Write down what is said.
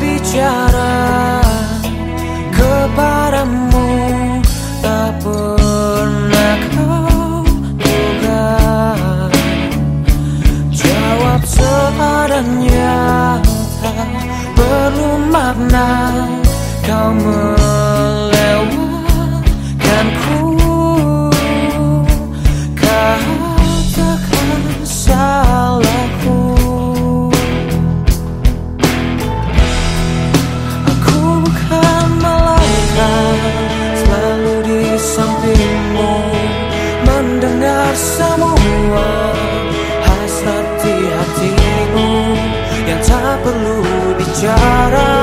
bicara kepadamu tak pernah kau duga jawab seadanya tak perlu makna kau perlu bicara